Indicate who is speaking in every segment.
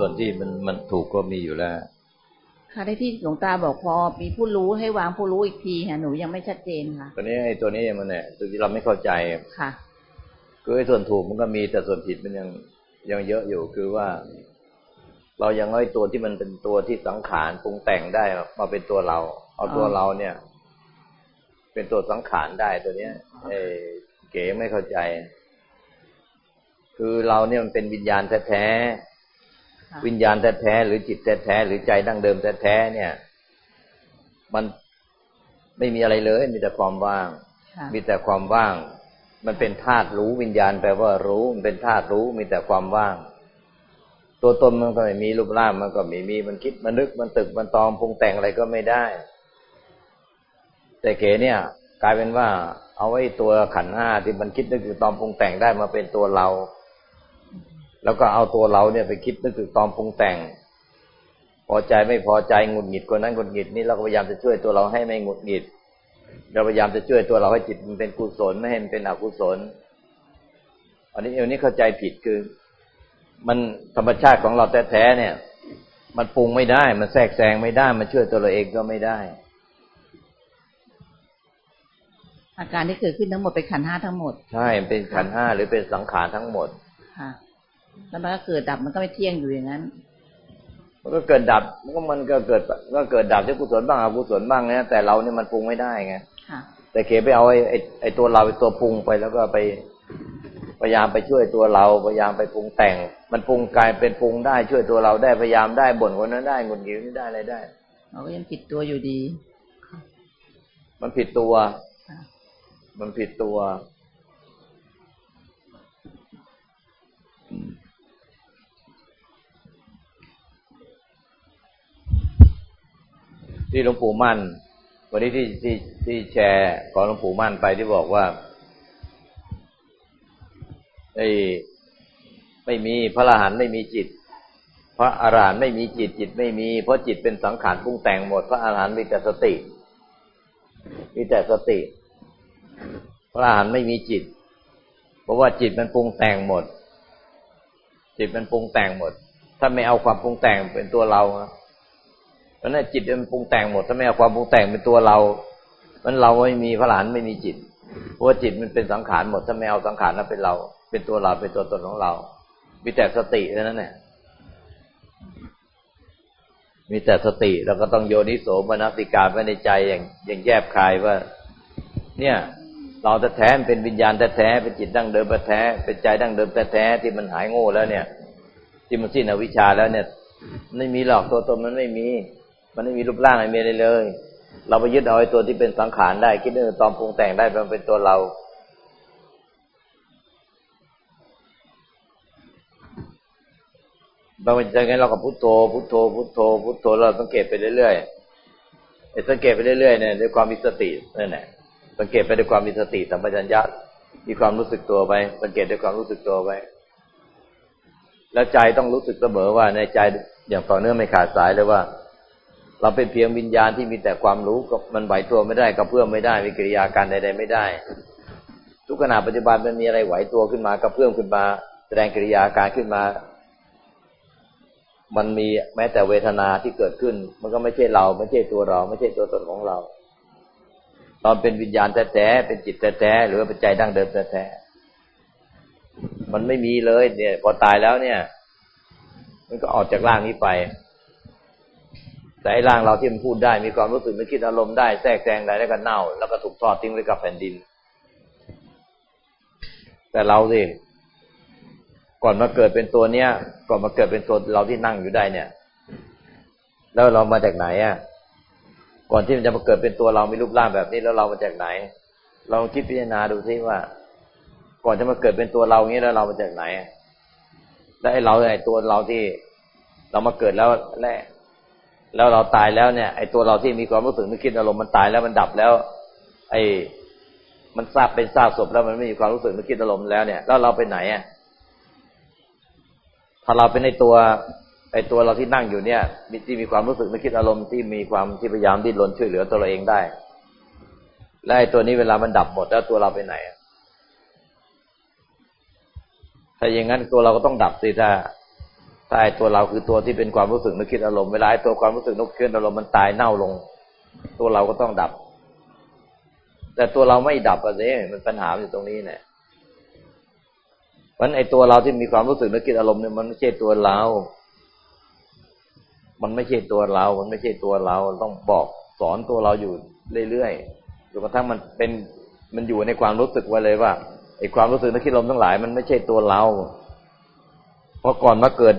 Speaker 1: ไอ้ส่วนที่มันมันถูกก็มีอยู่แล้ว
Speaker 2: ค่ะได้ที่หลวงตาบอกพอมีผู้รู้ให้วางผู้รู้อีกทีค่ะหนูยังไม่ชัดเจนค่ะ
Speaker 1: ตัวนี้ไอ้ตัวนี้มันเนี่ยตัวที่เราไม่เข้าใจ
Speaker 2: ค่ะ
Speaker 1: คือไอ้ส่วนถูกมันก็มีแต่ส่วนผิดมันยังยังเยอะอยู่คือว่า เรายังไอ้ตัวที่มันเป็นตัวที่สังขารปรุงแต่งได้มาเป็นตัวเรา เอาตัวเราเนี่ย เป็นตัวสังขารได้ตัวเนี้ยเอเก๋ไม่เข้าใจ คือเราเนี่ยมันเป็นวิญญาณแท้ๆ วิญญาณแท้ๆหรือจิตแท้ๆหรือใจดั้งเดิมแท้ๆเนี่ย มันไม่มีอะไรเลย มีแต่ความว่าง มีแต่ความว่าง มันเป็นธาตุรู้วิญญาณแปลว่ารู้ มันเป็นธาตุรู้ มีแต่ความว่าง ตัวตนมันก็ไม่มีรูปร่างมันก็ไม่มีมันคิดมันนึกมันตึกมันตอมปรุงแต่งอะไรก็ไม่ได้ แต่เก๋เนี่ย กลายเป็นว่า เอาไว้ตัวขันห้าที่มันคิดนึกตึกตอมปรุงแต่งได้มาเป็นตัวเรา แล้วก็เอาตัวเราเนี่ยไปคิดนึกตึกตอมปรุงแต่ง พอใจไม่พอใจงุดหงิดคนนั้นงุดหงิดนี่เราก็พยายามจะช่วยตัวเราให้ไม่งุดหงิด เราพยายามจะช่วยตัวเราให้จิตมันเป็นกุศลไม่ให้มันเป็นอกุศล อันนี้อันนี้เข้าใจผิดคือ มันธรรมชาติของเราแท้ๆเนี่ย มันปรุงไม่ได้ มันแทรกแซงไม่ได้ มันช่วยตัวเราเองก็ไม่ได้
Speaker 2: อาการที่เกิดขึ้นทั้งหมดเป็นขันห้าทั้งหมด
Speaker 1: ใช่เป็นขันห้าหรือเป็นสังขารทั้งหมด
Speaker 2: ค่ะ แล้วมันก็เกิดดับมันก็ไม่เที่ยงอยู่อย่างนั้น
Speaker 1: มันก็เกิดดับมันก็มันก็เกิดก็เกิดดับที่กุศลบ้างอกุศลบ้างเนี่ยแต่เราเนี่ยมันปรุงไม่ได้ไงแต่เขไปเอาไอ้ไอ้ไอ้ตัวเราไอ้ตัวปรุงไปแล้วก็ไปพยายามไปช่วยตัวเราพยายามไปปรุงแต่ง มันปรุงกลายเป็นปรุงได้ช่วยตัวเราได้พยายามได้บ่นคนนั้นได้งุนงิวนี่ได้อะไรได้
Speaker 2: เราก็ยังผิดตัวอยู่ดี
Speaker 1: มันผิดตัว มันผิดตัว ที่หลวงปู่มั่น วันนี้ที่ที่ที่แชร์ของหลวงปู่มั่นไปที่บอกว่าไอ้ไม่มีพระอรหันต์ไม่มีจิต พระอรหันต์ไม่มีจิตจิตไม่มี เพราะจิตเป็นสังขารปรุงแต่งหมด พระอรหันต์มีแต่สติมีแต่สติ พระอรหันต์ไม่มีจิต เพราะว่าจิตมันปรุงแต่งหมด จิตมันปรุงแต่งหมด ถ้าไม่เอาความปรุงแต่งเป็นตัวเราเพราะนั้นจิตมันปรุงแต่งหมด ถ้าไม่เอาความปรุงแต่งเป็นตัวเรา มันเราไม่มีพระหลานไม่มีจิต เพราะว่าจิตมันเป็นสังขารหมด ถ้าไม่เอาสังขารนั้นเป็นเรา เป็นตัวเราเป็นตัวตนของเรา มีแต่สติเท่านั้นแหละมีแต่สติเราก็ต้องโยนิโสมนสิการไว้ในใจอย่างอย่างแยบคายว่า เนี่ย เราแท้ๆเป็นวิญญาณแท้ๆเป็นจิตดั้งเดิมแท้เป็นใจดั้งเดิมแท้ๆที่มันหายโง่แล้วเนี่ย ที่มันสิ้นอวิชชาแล้วเนี่ย ไม่มีหรอกตัวตนมันไม่มี มันไม่มีรูปร่างอะไรมีอะไรเลย เราไปยึดเอาไอ้ตัวที่เป็นสังขารได้ คิดเรื่องตอมปรุงแต่งได้มันเป็นตัวเราบางวันจะไงเราก็พุทโธพุทโธพุทโธพุทโธเราสังเกตไปเรื่อยๆสังเกตไปเรื่อยๆเนี่ยด้วยความมีสตินั่นแหละ สังเกตไปด้วยความมีสติสัมปชัญญะมีความรู้สึกตัวไป สังเกตด้วยความรู้สึกตัวไปแล้วใจต้องรู้สึกเสมอว่าในใจอย่างต่อเนื่องไม่ขาดสายเลยว่า เราเป็นเพียงวิญญาณที่มีแต่ความรู้ก็มันไหวตัวไม่ได้กระเพื่อมไม่ได้มีกิริยาการใดๆไม่ได้ ทุกขณะปัจจุบันมันมีอะไรไหวตัวขึ้นมากระเพื่อมขึ้นมา แสดงกิริยาการขึ้นมา มันมีแม้แต่เวทนาที่เกิดขึ้น มันก็ไม่ใช่เรา ไม่ใช่ตัวเรา ไม่ใช่ตัวตนของเรา ตอนเป็นวิญญาณแท้ๆเป็นจิตแท้ๆหรือว่าเป็นใจดั้งเดิมแท้ๆมันไม่มีเลย เนี่ย พอตายแล้วเนี่ย มันก็ออกจากร่างนี้ไป แต่ร่างเราที่มันพูดได้ มีความรู้สึกไม่คิดอารมณ์ได้แทรกแซงได้แล้วก็เน่า แล้วก็ถูกทอดทิ้งไว้กับแผ่นดิน แต่เราสิก่อนมาเกิดเป็นตัวเนี้ย ก่อนมาเกิดเป็นตัวเราที่นั่งอยู่ได้เนี่ย แล้วเรามาจากไหนอะ ก่อนที่มันจะมาเกิดเป็นตัวเรามีรูปร่างแบบนี้แล้วเรามาจากไหนลองคิดพิจารณาดูซิว่า ก่อนจะมาเกิดเป็นตัวเราอย่างนี้แล้วเรามาจากไหนแล้วไอ้เราไอ้ตัวเราที่เรามาเกิดแล้วและแล้วเราตายแล้วเนี่ยไอ้ตัวเราที่มีความรู้สึกนึกคิดอารมณ์มันตายแล้วมันดับแล้ว ไอ้มันทราบเป็นทราบศพแล้วมันไม่มีความรู้สึกนึกคิดอารมณ์แล้วเนี่ยแล้วเราไปไหนอะถ้าเราเป็นในตัว ไอตัวเราที่นั่งอยู่เนี่ยมีที่มีความรู้สึกนึกคิดอารมณ์ที่มีความที่พยายามดิ้นรนช่วยเหลือตัวเราเองได้ และไอตัวนี้เวลามันดับหมดแล้วตัวเราไปไหนถ้าอย่างนั้นตัวเราก็ต้องดับสิถ้าถ้าไอตัวเราคือตัวที่เป็นความรู้สึกนึกคิดอารมณ์เวลาไอตัวความรู้สึกนึกคิดอารมณ์มันตายเน่าลง ตัวเราก็ต้องดับ แต่ตัวเราไม่ดับอะสิมันปัญหาอยู่ตรงนี้เนี่ยมันไอตัวเราที่มีความรู้สึกนึกคิดอารมณ์เนี่ยมันไม่ใช่ตัวเรา มันไม่ใช่ตัวเรา มันไม่ใช่ตัวเราต้องบอกสอนตัวเราอยู่เรื่อยๆจนกระทั่งมันเป็นมันอยู่ในความรู้สึกไว้เลยว่าไอ้ความรู้สึกนึกคิดลมทั้งหลาย มันไม่ใช่ตัวเรา เพราะก่อนมาเกิด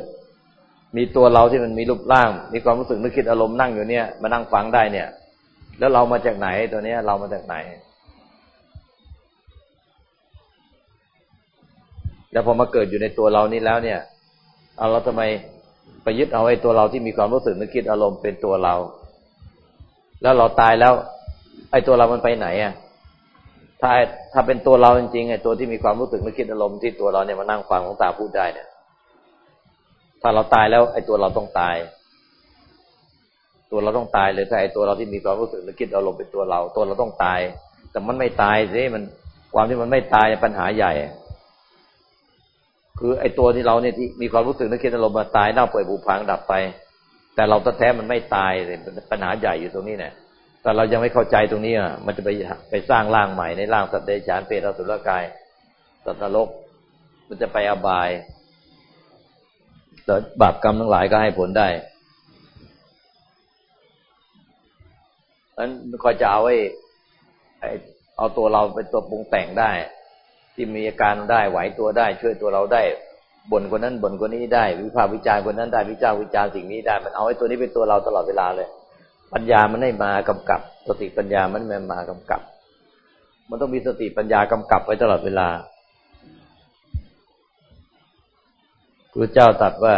Speaker 1: มีตัวเราที่มันมีรูปร่าง มีความรู้สึกนึกคิดอารมณ์นั่งอยู่เนี่ยมานั่งฟังได้เนี่ย แล้วเรามาจากไหนตัวเนี้ย เรามาจากไหน แล้วพอมาเกิดอยู่ในตัวเรานี่แล้วเนี่ย เอาเราทำไม ไปยึดเอาไอ้ตัวเราที่มีความรู้สึกนึกคิดอารมณ์เป็นตัวเรา แล้วเราตายแล้ว ไอ้ตัวเรามันไปไหนอะถ้าถ้าเป็นตัวเราจริงๆไอ้ตัวที่มีความรู้สึกนึกคิดอารมณ์ที่ตัวเราเนี่ยมานั่งฟังของตาพูดได้เนี่ย ถ้าเราตายแล้ว ไอ้ตัวเราต้องตาย ตัวเราต้องตายเลยถ้าไอ้ตัวเราที่มีความรู้สึกนึกคิดอารมณ์เป็นตัวเรา ตัวเราต้องตาย แต่มันไม่ตายสิมันความที่มันไม่ตายปัญหาใหญ่ คือไอ้ตัวที่เราเนี่ยที่มีความรู้สึกนึกคิดอารมณ์มาตายเน่าเปื่อยผุพังดับไป แต่เราแท้มันไม่ตายเลยปัญหาใหญ่อยู่ตรงนี้เนี่ยแต่เรายังไม่เข้าใจตรงนี้อะมันจะไปไปสร้างร่างใหม่ในร่างสัตว์เดรัจฉานเปรตอสุรกายสัตว์นรก มันจะไปอบายแต่บาปกรรมทั้งหลายก็ให้ผลได้นั้นคอยจะเอาไอ้เอาตัวเราเป็นตัวปรุงแต่งได้ ที่มีอาการได้ไหวตัวได้ ช่วยตัวเราได้บ่นคนนั้นบ่นคนนี้ได้ วิพากษ์วิจารณ์คนนั้นได้วิจารณ์วิจารณ์สิ่งนี้ได้ มันเอาไอ้ตัวนี้เป็นตัวเราตลอดเวลาเลย ปัญญามันไม่มากำกับสติปัญญามันไม่มากำกับ มันต้องมีสติปัญญากำกับไว้ตลอดเวลาพระเจ้าตัดว่า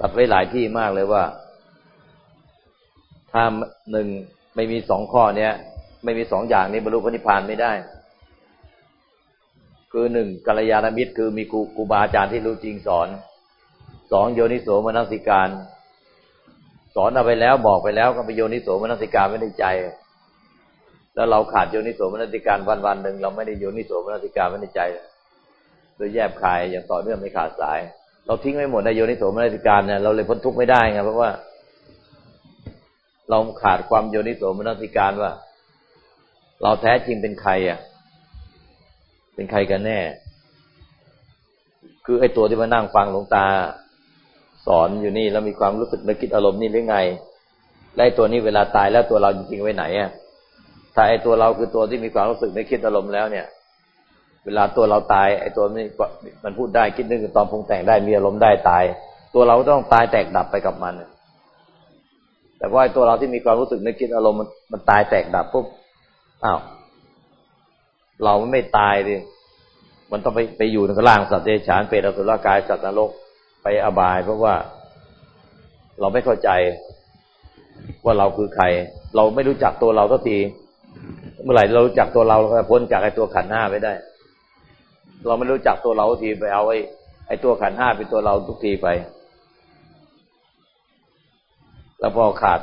Speaker 1: ตัดไว้หลายที่มากเลยว่า ถ้าหนึ่งไม่มีสองข้อเนี้ย ไม่มีสองอย่างนี้บรรลุพระนิพพานไม่ได้ คือหนึ่งกัลยาณมิตร คือมีครูครูบาอาจารย์ที่รู้จริงสอนสองโยนิโสมนสิการ สอนเอาไปแล้วบอกไปแล้วก็ไปโยนิโสมนสิการไม่ได้ใจ แล้วเราขาดโยนิโสมนสิการวันวันหนึ่งเราไม่ได้โยนิโสมนสิการไม่ได้ใจโดยแยบคายอย่างต่อเนื่องไม่ขาดสาย เราทิ้งไม่หมดในโยนิโสมนสิการเนี่ยเราเลยพ้นทุกข์ไม่ได้ไงเพราะว่า เราขาดความโยนิโสมนสิการว่า เราแท้จริงเป็นใครอะ เป็นใครกันแน่ คือไอ้ตัวที่มานั่งฟังหลวงตา สอนอยู่นี่แล้วมีความรู้สึกนึกคิดอารมณ์นี่หรือไงไล่ตัวนี้เวลาตายแล้วตัวเราจริงๆไว้ไหนอะถ้าไอ้ตัวเราคือตัวที่มีความรู้สึกนึกคิดอารมณ์แล้วเนี่ย เวลาตัวเราตาย ไอ้ตัวนี้มันพูดได้คิดนึกตอนปรุงแต่งได้มีอารมณ์ได้ตาย ตัวเราต้องตายแตกดับไปกับมันแต่ว่าไอ้ตัวเราที่มีความรู้สึกนึกคิดอารมณ์มันตายแตกดับปุ๊บอ้าว เราไม่ตายดิมันต้องไปไปอยู่ในร่างสัตว์เดรัจฉานเปรตอสุรกายสัตว์นรกไปอบาย เพราะว่าเราไม่เข้าใจว่าเราคือใคร เราไม่รู้จักตัวเราสักที เมื่อไหร่เรารู้จักตัวเราเราจะพ้นจากไอ้ตัวขันห้าไปได้ เราไม่รู้จักตัวเราทีไปเอาไอ้ไอ้ตัวขันห้าเป็นตัวเราทุกทีไป แล้วพอขาด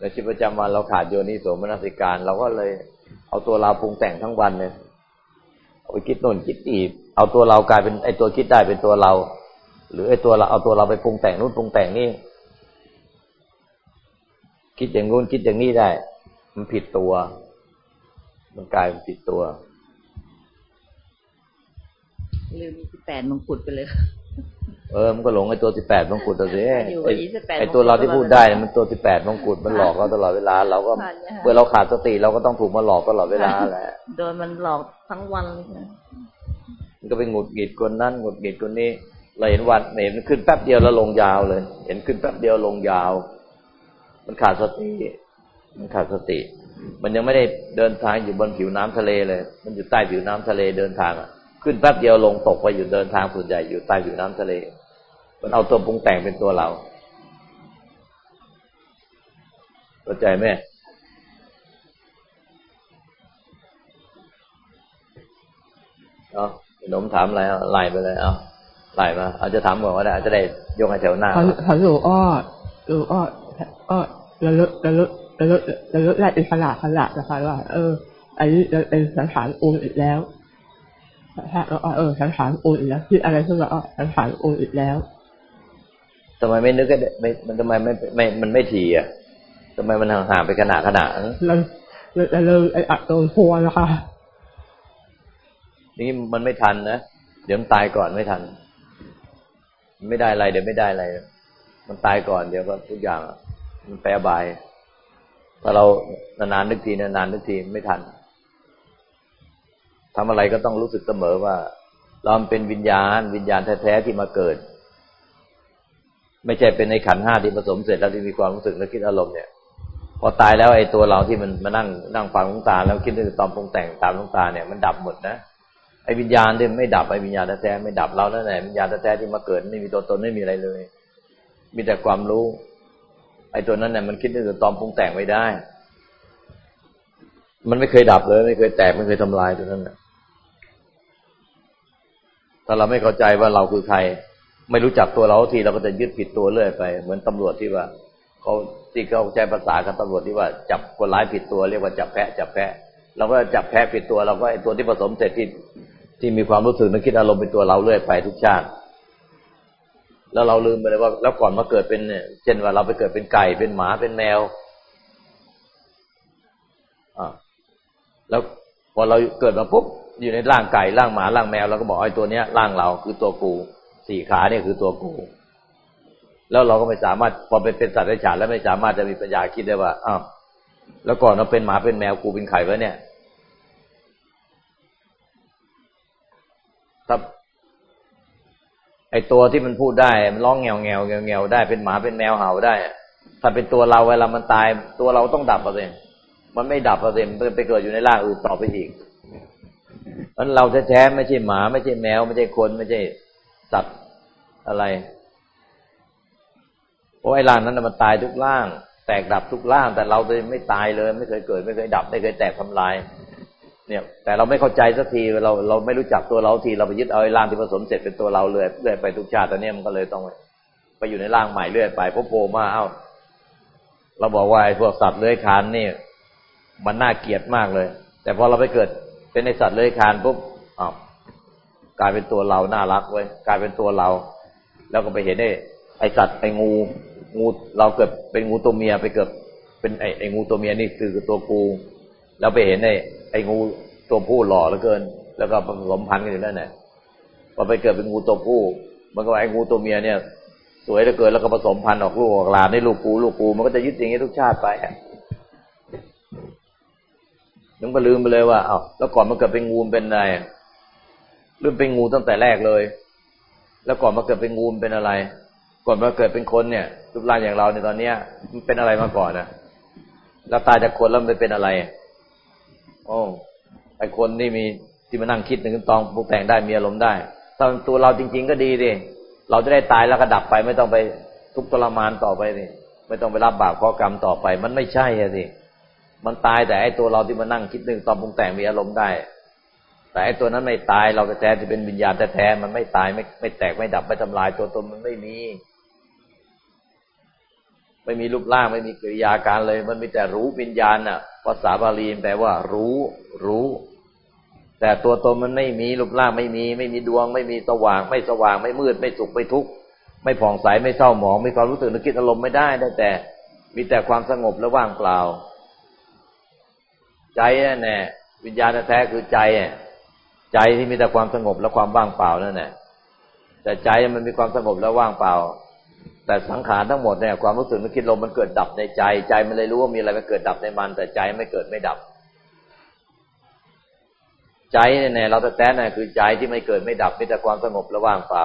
Speaker 1: ในชีวิตประจำวันเราขาดโยนิโสมนสิการ เราก็เลย เอาตัวเราปรุงแต่งทั้งวันเนี่ยเอาไปคิดโน่นคิดอีกเอาตัวเรากลายเป็นไอ้ตัวคิดได้เป็นตัวเรา หรือไอ้ตัวเราเอาตัวเราไปปรุงแต่งนู่นปรุงแต่งนี่คิดอย่างงู้นคิดอย่างนี้ได้ มันผิดตัว มันกลายเป็นผิดตัว
Speaker 2: ลืมสิบแปดมงกุฎไปเลย
Speaker 1: เออ มันก็หลงไอ้ตัวสิบแปดมงกุฎตัวสิไอ้ตัวเราที่พูดได้มันตัวสิบแปดมงกุฎมันหลอกเราตลอดเวลา เราก็เมื่อเราขาดสติเราก็ต้องถูกมาหลอกตลอดเวลาแหละ
Speaker 2: โดนมันหลอกทั้งวัน
Speaker 1: มันก็ไปหงุดหงิดคนนั้นหงุดหงิดคนนี้ เราเห็นวันเห็นขึ้นแป๊บเดียวแล้วลงยาวเลย เห็นขึ้นแป๊บเดียวลงยาว มันขาดสติมันขาดสติ มันยังไม่ได้เดินทางอยู่บนผิวน้ำทะเลเลย มันอยู่ใต้ผิวน้ำทะเลเดินทางอะ ขึ้นแป๊บเดียวลงตกไปอยู่เดินทางส่วนใหญ่อยู่ใต้ผิวน้ำทะเล มันเอาตัวปรุงแต่งเป็นตัวเราเข้าใจไหมเนาะหนมถามอะไรเอาไล่ไปเลยเอาไล่มาเอาจะถามก่อนว่าได้อาจจะได้ยกให้แถวหน้า
Speaker 3: เขาอยู่อ้ออยู่อ้ออ้อระลึกระลึกระลึกระลึกได้อิสระขละนะคะว่า เอออันนี้เป็นสังขารองค์อีกแล้วถ้าเออสังขารองค์อีกแล้วที่อะไรขึ้นมาอ๋อสังขารองค์อีกแล้ว
Speaker 1: ทำไมไม่นึกให้ไม่มันทำไมไม่ไม่มันไม่ถี่อะทำไมมันห่างๆไปขนาดขนาด
Speaker 3: แล้วแล้วไอ้อัดโดนพัวนะคะ
Speaker 1: นี่มันไม่ทันนะเดี๋ยวมันตายก่อนไม่ทัน ไม่ได้อะไรเดี๋ยวไม่ได้อะไร มันตายก่อนเดี๋ยวก็ทุกอย่างมันแปรบายถ้าเรานานๆนึกทีนานๆนึกทีไม่ทันทำอะไรก็ต้องรู้สึกเสมอว่าเราเป็นวิญญาณ วิญญาณแท้ๆที่มาเกิด ไม่ใช่เป็นในขันห้าที่ผสมเสร็จแล้วที่มีความรู้สึกและคิดอารมณ์เนี่ย พอตายแล้วไอ้ตัวเราที่มันมานั่งนั่งฟังลุงตา แล้วคิดถึงตอนปรุงแต่งตามลุงตาเนี่ยมันดับหมดนะไอ้วิญญาณที่ไม่ดับไอ้วิญญาณแท้ไม่ดับเรานั่นแหละวิญญาณแท้ที่มาเกิดไม่มีตัวตนไม่มีอะไรเลย มีแต่ความรู้ ไอ้ตัวนั้นเนี่ยมันคิดถึงตอนปรุงแต่งไม่ได้ มันไม่เคยดับเลย ไม่เคยแตกไม่เคยทำลายตัวนั้นนะถ้าเราไม่เข้าใจว่าเราคือใคร ไม่รู้จักตัวเราทีเราก็จะยึดผิดตัวเรื่อยไป เหมือนตำรวจที่ว่าเขาที่เขาใช้ภาษากับตำรวจที่ว่าจับคนร้ายผิดตัวเรียกว่าจับแพะจับแพะเราก็จับแพะผิดตัวเราก็ไอตัวที่ผสมเสร็จที่ที่มีความรู้สึกนึกคิดอารมณ์เป็นตัวเราเรื่อยไปทุกชาติ แล้วเราลืมไปเลยว่า แล้วก่อนมาเกิดเป็นเนี่ยเช่นว่าเราไปเกิดเป็นไก่เป็นหมาเป็นแมวอ่าแล้วพอเราเกิดมาปุ๊บอยู่ในร่างไก่ร่างหมาร่างแมวเราก็บอกไอ้ตัวเนี้ยร่างเราคือตัวกู สี่ขาเนี่ยคือตัวกู แล้วเราก็ไม่สามารถพอไปเป็นสัตว์ไร้ฉานแล้วไม่สามารถจะมีปัญญาคิดได้ว่าอ้าวแล้วก่อนเราเป็นหมาเป็นแมวกูเป็นไข่วะเนี่ย ถ้าไอตัวที่มันพูดได้ มันร้องแงวแงวแงวแงวได้เป็นหมาเป็นแมวเห่าได้ ถ้าเป็นตัวเราเวลามันตาย ตัวเราต้องดับเองมันไม่ดับเองมันไปเกิดอยู่ในร่างอื่นต่อไปอีกมันเราแท้ๆไม่ใช่หมาไม่ใช่แมว ไม่ใช่คนไม่ใช่ สัตว์อะไรเพราะไอ้ร่างนั้นมันตายทุกร่าง แตกดับทุกร่าง แต่เราเลยไม่ตายเลย ไม่เคยเกิด ไม่เคยดับ ไม่เคยแตกทำลาย เนี่ย แต่เราไม่เข้าใจสักทีเราเราไม่รู้จักตัวเราทีเราไปยึดเอาไอ้ร่างที่ผสมเสร็จเป็นตัวเราเลยเรื่อยไปทุกชาติตอนนี้มันก็เลยต้องไปอยู่ในร่างใหม่เรื่อยไปพบโผล่มาเอ้าเราบอกว่าไอ้พวกสัตว์เลื้อยคานนี่มันน่าเกลียดมากเลย แต่พอเราไปเกิดเป็นในสัตว์เลื้อยคานปุ๊บ กลายเป็นตัวเราน่ารักเว้ยกลายเป็นตัวเรา แล้วก็ไปเห็นไอ้ไอสัตว์ไองู งูเราเกิดเป็นงูตัวเมียไปเกิดเป็นไอไองูตัวเมียนี่คือตัวกู แล้วไปเห็นไอไองูตัวผู้หล่อเหลือเกิน แล้วก็ผสมพันธุ์กันอยู่นั่นแหละพอไปเกิดเป็นงูตัวผู้ มันก็ไองูตัวเมียเนี่ย สวยเหลือเกินแล้วก็ผสมพันธุ์ออกลูกออกหลานในลูกกูลูกกูมันก็จะยึดอย่างนี้ทุกชาติไปยังก็ลืมไปเลยว่าเอา้าแล้วก่อนมันเกิดเป็นงูเป็นอะไร ลืมเป็นงูตั้งแต่แรกเลย แล้วก่อนมาเกิดเป็นงูเป็นอะไร ก่อนมาเกิดเป็นคนเนี่ยรูปร่างอย่างเราในตอนเนี้ยมันเป็นอะไรมาก่อนนะแล้วตายจากคนแล้วมันเป็นอะไรโอ้ไอคนนี่มีที่มานั่งคิดหนึ่งตองปลุกแต่งได้มีอารมณ์ได้ถ้าตัวเราจริง ๆ ก็ดีดิเราจะได้ตายแล้วก็ดับไป ไม่ต้องไปทุกข์ทรมานต่อไปนี่ไม่ต้องไปรับบาปข้อกรรมต่อไป มันไม่ใช่สิมันตายแต่ไอ้ตัวเราที่มานั่งคิดนึงตอนปรุงแต่งมีอารมณ์ได้ แต่ไอ้ตัวนั้นไม่ตายเราแท้จะเป็นวิญญาณแท้ๆมันไม่ตายไม่ไม่แตกไม่ดับไม่ทำลายตัวตนมันไม่มี ไม่มีรูปร่างไม่มีกิริยาการเลย มันมีแต่รู้วิญญาณน่ะภาษาบาลีแปลว่า รู้รู้ แต่ตัวตนมันไม่มีรูปร่างไม่มี ไม่มีดวง ไม่มีสว่าง ไม่สว่างไม่มืด ไม่สุขไม่ทุกข์ไม่ผ่องใสไม่เศร้าหมองมีความรู้สึกนึกคิดอารมณ์ไม่ได้ได้แต่ มีแต่ความสงบและว่างเปล่า ใจแน่วิญญาณแท้คือใจ ใจที่มีแต่ความสงบและความว่างเปล่านั่นแหละแต่ใจมันมีความสงบและว่างเปล่า แต่สังขารทั้งหมดเนี่ยความรู้สึกนึกคิดลมมันเกิดดับในใจ ใจมันเลยรู้ว่ามีอะไรมันเกิดดับในมัน แต่ใจไม่เกิดไม่ดับ ใจเนี่ยเราแท้ๆน่ยคือใจที่ไม่เกิดไม่ดับมีแต่ความสงบและว่างเปล่า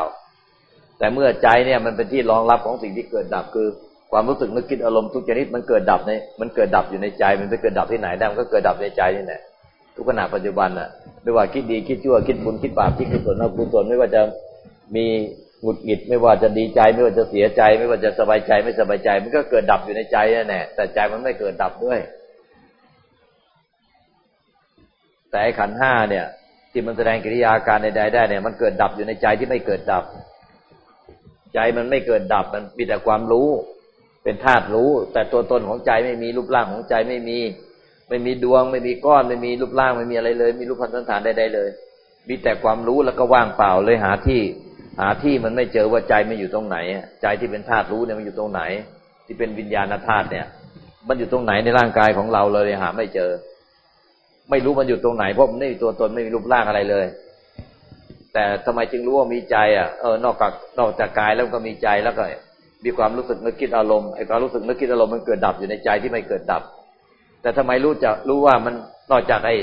Speaker 1: แต่เมื่อใจเนี่ยมันเป็นที่รองรับของสิ่งที่เกิดดับคือความรู้สึกนึกคิดอารมณ์ทุกชนิดมันเกิดดับในมันเกิดดับอยู่ในใจ มันไปเกิดดับที่ไหนได้มันก็เกิดดับในใจนี่แหละ ทุกขณะปัจจุบันอะไม่ว่าคิดดีคิดชั่วคิดบุญคิดบาปคิดกุศลอกุศลไม่ว่าจะมีหงุดหงิดไม่ว่าจะดีใจไม่ว่าจะเสียใจ ไม่ว่าจะสบายใจไม่สบายใจ มันก็เกิดดับอยู่ในใจนั่นแหละแต่ใจมันไม่เกิดดับด้วย แต่ขันห้าเนี่ย ที่มันแสดงกิริยาการใดๆได้เนี่ย มันเกิดดับอยู่ในใจที่ไม่เกิดดับ ใจมันไม่เกิดดับมันมีแต่ความรู้ เป็นธาตุรู้ แต่ตัวตนของใจไม่มีรูปร่างของใจไม่มี ไม่มีดวง ไม่มีก้อน ไม่มีรูปร่างไม่มีอะไรเลย มีรูปพันธสันฐานใดๆเลย มีแต่ความรู้แล้วก็ว่างเปล่าเลยหาที่ หาที่มันไม่เจอว่าใจมันอยู่ตรงไหน ใจที่เป็นธาตุรู้เนี่ยมันอยู่ตรงไหน ที่เป็นวิญญาณธาตุเนี่ย มันอยู่ตรงไหนในร่างกายของเราเลยหา ไม่เจอ ไม่รู้มันอยู่ตรงไหนเพราะมันไม่มีตัวตนไม่มีรูปร่างอะไรเลย แต่ทำไมจึงรู้ว่ามีใจ อะเออนอกจากนอกจากกายแล้วก็มีใจแล้วก็มีความรู้สึกนึกคิดอารมณ์ไอ้ความรู้สึกนึกคิดอารมณ์มันเกิดดับอยู่ในใจที่ไม่เกิดดับ แต่ทำไมรู้จะรู้ว่ามันนอกจากไอ้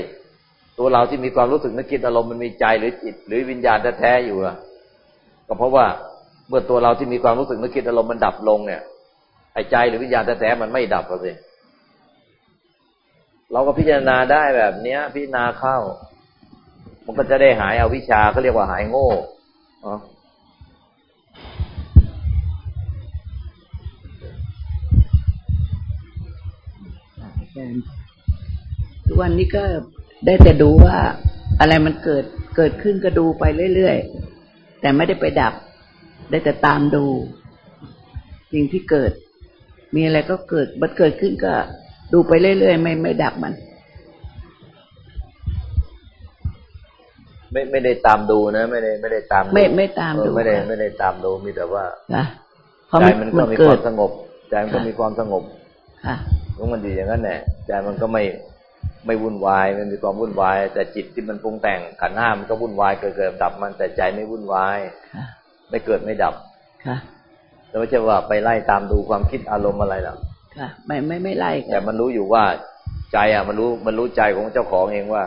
Speaker 1: ตัวเราที่มีความรู้สึกนึกคิดอารมณ์มันมีใจหรือจิต หรือวิญญาณแท้ๆอยู่อะ ก็เพราะว่าเมื่อตัวเราที่มีความรู้สึกนึกคิดอารมณ์มันดับลงเนี่ยไอ้ใจหรือวิญญาณแท้ๆมันไม่ดับเลยเราก็พิจารณาได้แบบเนี้ย พิจารณาเข้า มันก็จะได้หายเอาวิชาก็เรียกว่าหายโง่อ๋อ
Speaker 2: ทุกวันนี้ก็ได้แต่ดูว่าอะไรมันเกิดเกิดขึ้นก็ดูไปเรื่อยๆ แต่ไม่ได้ไปดับ ได้แต่ตามดู สิ่งที่เกิด มีอะไรก็เกิด มันเกิดขึ้นก็ดูไปเรื่อยๆ ไม่ไม่ดับมัน
Speaker 1: ไม่ไม่ได้ตามดูนะ ไม่ได้ไม่ได้ตาม
Speaker 2: ไม่ไม่ตามดู
Speaker 1: ไม่ได้ไม่ได้ตามดูมีแต่ว่า
Speaker 2: ค่ะ
Speaker 1: ใจมันก็มีความสงบใจมันก็มีความสงบ
Speaker 2: ค่ะ
Speaker 1: มันอยู่อย่างนั้นแหละใจมันก็ไม่ไม่วุ่นวายมันมีความวุ่นวาย แต่จิตที่มันปรุงแต่งขันห้ามันก็วุ่นวายเกิดเกิดดับมันแต่ใจไม่วุ่นวายไม่เกิดไม่ดับ
Speaker 2: ค่ะ
Speaker 1: แต่ไม่ใช่ว่าไปไล่ตามดูความคิดอารมณ์อะไรหรอก
Speaker 2: ค่ะไม่ไม่ไม่ไล่
Speaker 1: แต่มันรู้อยู่ว่าใจอะมันรู้มันรู้ใจของเจ้าของเองว่า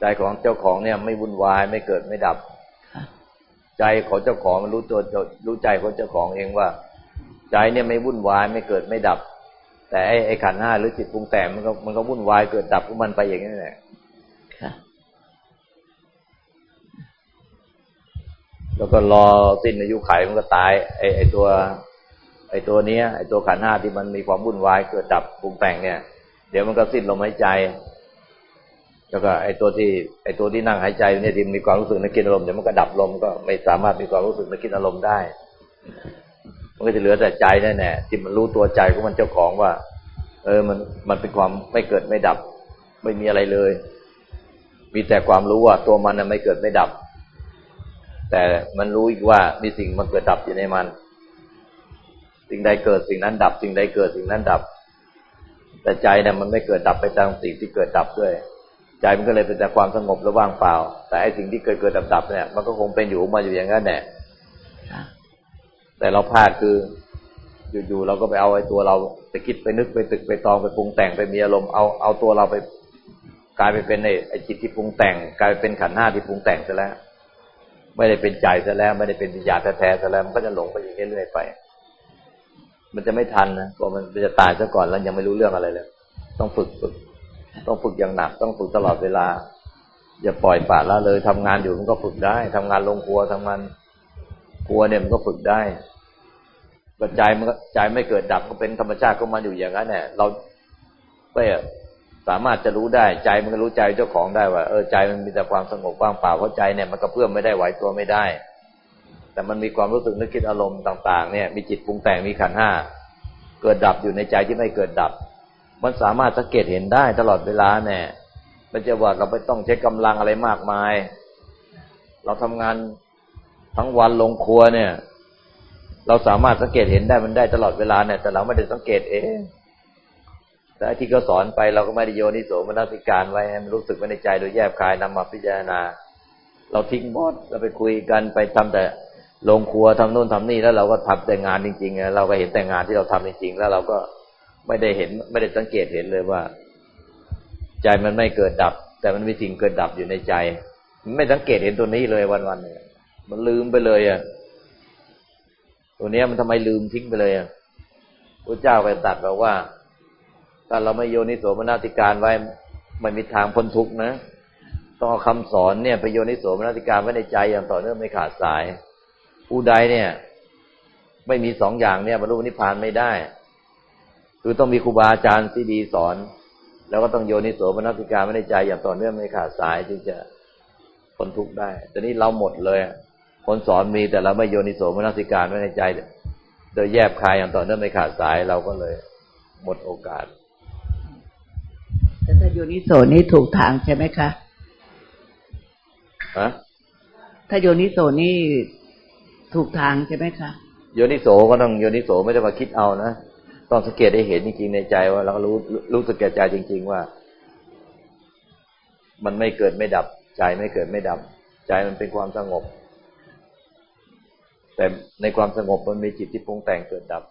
Speaker 1: ใจของเจ้าของเนี่ย ไม่วุ่นวายไม่เกิดไม่ดับใจของเจ้าของมันรู้ตัวรู้ใจของเจ้าของเองว่า ใจเนี่ยไม่วุ่นวายไม่เกิดไม่ดับ แต่ไอ้ไอ้ขันห้าหรือจิตปรุงแต่งมันก็มันก็วุ่นวายเกิดดับของมันไปอย่างนี้แหละแล้วก็รอสิ้นอายุไขมันก็ตาย ไอ้ไอ้ตัว ไอ้ตัวเนี้ย ไอ้ตัวขันห้าที่มันมีความวุ่นวายเกิดดับปรุงแต่งเนี่ย เดี๋ยวมันก็สิ้นลมหายใจ แล้วก็ไอ้ตัวที่ ไอ้ตัวที่นั่งหายใจเนี่ยที่มีความรู้สึกนึกคิดอารมณ์เดี๋ยวมันก็ดับลมก็ไม่สามารถมีความรู้สึกนึกคิดอารมณ์ได้ มันก็จะเหลือแต่ใจแน่แน่ที่มันรู้ตัวใจของมันเจ้าของว่า เออมันมันเป็นความไม่เกิดไม่ดับ ไม่มีอะไรเลย มีแต่ความรู้ว่าตัวมันไม่เกิดไม่ดับ แต่มันรู้อีกว่ามีสิ่งมันเกิดดับอยู่ในมัน สิ่งใดเกิดสิ่งนั้นดับ สิ่งใดเกิดสิ่งนั้นดับ แต่ใจเนี่ยมันไม่เกิดดับไปตามสิ่งที่เกิดดับด้วยใจมันก็เลยเป็นแต่ความสงบและว่างเปล่า แต่ไอ้สิ่งที่เกิดเกิดดับดับเนี่ยมันก็คงเป็นอยู่มาอยู่อย่างนั้นแหละ แต่เราพลาดคือ อยู่ๆเราก็ไปเอาไอ้ตัวเราไปคิดไปนึกไปตึกไปตองไปปรุงแต่งไปมีอารมณ์เอาเอาตัวเราไปกลายไปเป็นไอ้จิตที่ปรุงแต่ง กลายเป็นขันห้าที่ปรุงแต่งซะแล้ว ไม่ได้เป็นใจซะแล้ว ไม่ได้เป็นวิญญาณแท้ๆซะแล้วมันก็จะหลงไปอย่างนี้เรื่อยไป มันจะไม่ทันนะเพราะมันจะตายซะก่อนแล้วยังไม่รู้เรื่องอะไรเลย ต้องฝึกฝึกต้องฝึกอย่างหนัก ต้องฝึกตลอดเวลา อย่าปล่อยปละละเลยทำงานอยู่มันก็ฝึกได้ทำงานลงครัวทำงาน ครัวเนี่ยมันก็ฝึกได้ก็ใจมันก็ใจไม่เกิดดับก็เป็นธรรมชาติก็มาอยู่อย่างนั้นแหละเราไม่สามารถจะรู้ได้ ใจมันก็รู้ใจเจ้าของได้ว่า เออใจมันมีแต่ความสงบว่างเปล่าเพราะใจเนี่ยมันก็เพื่อมไม่ได้ไหวตัวไม่ได้ แต่มันมีความรู้สึกนึกคิดอารมณ์ต่าง ๆ เนี่ย มีจิตปรุงแต่งมีขันห้าเกิดดับอยู่ในใจที่ไม่เกิดดับ มันสามารถสังเกตเห็นได้ตลอดเวลาเนี่ยมันจะว่าเราไม่ต้องใช้กำลังอะไรมากมาย เราทำงาน ทั้งวันลงครัวเนี่ย เราสามารถสังเกตเห็นได้มันได้ตลอดเวลาเนี่ยแต่เราไม่ได้สังเกตเองแต่ที่เขาสอนไปเราก็ไม่ได้โยนิโสมนสิการไว้ให้มันรู้สึกไว้ในใจโดยแยบคายนำมาพิจารณา เราทิ้งหมดเราไปคุยกันไปทำแต่ลงครัวทำโน่นทำนี่แล้วเราก็ทำแต่งานจริงๆเราก็เห็นแต่งานที่เราทำจริงๆแล้วเราก็ไม่ได้เห็นไม่ได้สังเกตเห็นเลยว่า ใจมันไม่เกิดดับ แต่มันมีสิ่งเกิดดับอยู่ในใจ ไม่สังเกตเห็นตัวนี้เลยวันๆเนี่ย มันลืมไปเลยอะ ตัวนี้มันทำไมลืมทิ้งไปเลยอะพระเจ้าไปตัดบอกว่าถ้าเราไม่โยนิโสมนาติการไว้ไม่มีทางพ้นทุกข์นะต้องเอาคำสอนเนี่ยไปโยนิโสมนาติการไว้ในใจอย่างต่อเนื่องไม่ขาดสาย ผู้ใดเนี่ย ไม่มีสองอย่างเนี่ยบรรลุนิพพานไม่ได้ คือต้องมีครูบาอาจารย์ที่ดีสอน แล้วก็ต้องโยนิโสมนติการไว้ในใจอย่างต่อเนื่องไม่ขาดสายจึงจะพ้นทุกข์ได้แต่นี้เราหมดเลย คนสอนมีแต่เราไม่โยนิโสมนสิการไว้ในใจ โดยแยบคายอย่างต่อเนื่องไม่ขาดสายเราก็เลย หมดโอกาส
Speaker 2: แต่ถ้าโยนิโสนี่ถูกทางใช่ไหมคะ
Speaker 1: ฮะ
Speaker 2: ถ้าโยนิโสนี่ถูกทางใช่ไหมคะ
Speaker 1: โยนิโสก็ต้องโยนิโสไม่ได้มาคิดเอานะต้องสังเกตได้เห็นจริงๆในใจว่าเราก็รู้รู้สึกแก่ใจจริง ๆ ว่า มันไม่เกิดไม่ดับ ใจไม่เกิดไม่ดับ ใจมันเป็นความสงบ แต่ในความสงบมันมีจิตที่ปรุงแต่งเกิดดับ